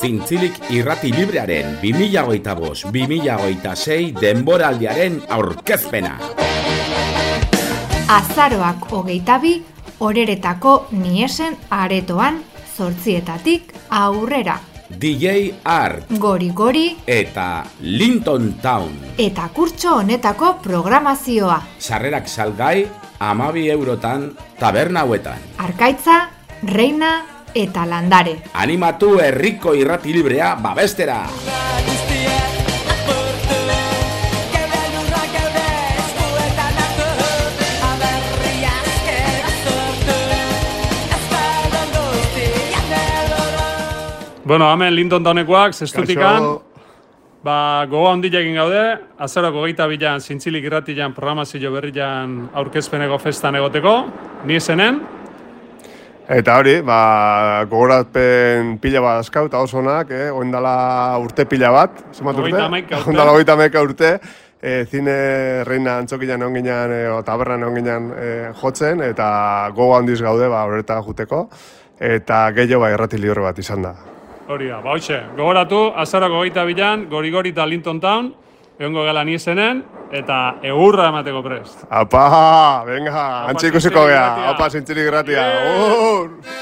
Zintzilik irrati librearen 2008-2006 denboraldiaren aurkezpena. Azaroak hogeita bi, horeretako niesen aretoan, zortzietatik aurrera. DJ Art Gori gori eta Linton Town. eta kurtso honetako programazioa. Sarrerak salgai, amabi eurotan, taberna hauetan. Arkaitza, reina eta landare. Animatu herriko irrati librea babestera! Bueno, hemen Linton Townekoak, zestutikan, ba, gogo handia egin gaude, azaroko geita bilan, zintzilik irratian, programazio berrian aurkezpeneko festan egoteko, ni zenen, Eta hori, ba, gogoratpen pila bat askau, eta oso onak, eh? oindala urte pila bat, zemat urte? Oindala hogeita hamaika urte, e, zine reina antzokilan egon ginen, e, o tabernan egon ginen e, jotzen, eta gogo handiz gaude, ba, horreta juteko, eta gehiago ba, irrati libre bat izan da. hori da, ba, hoxe, gogoratu, azaroko geita bilan, gori-gori eta Linton Town, egongo gela ni zenen, eta egurra emateko prest. Apa, venga, antxe ikusiko zintzilik gea, apa, zintzilik gratia. Yeah.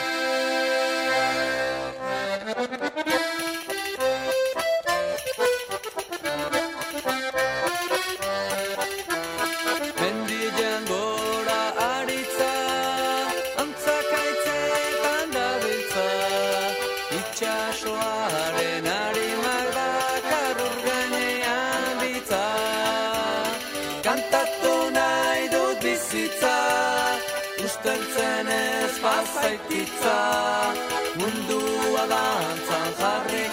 Kantatu nahi dut bizitza, usteltzen ez bazaititza, mundua dantzan jarri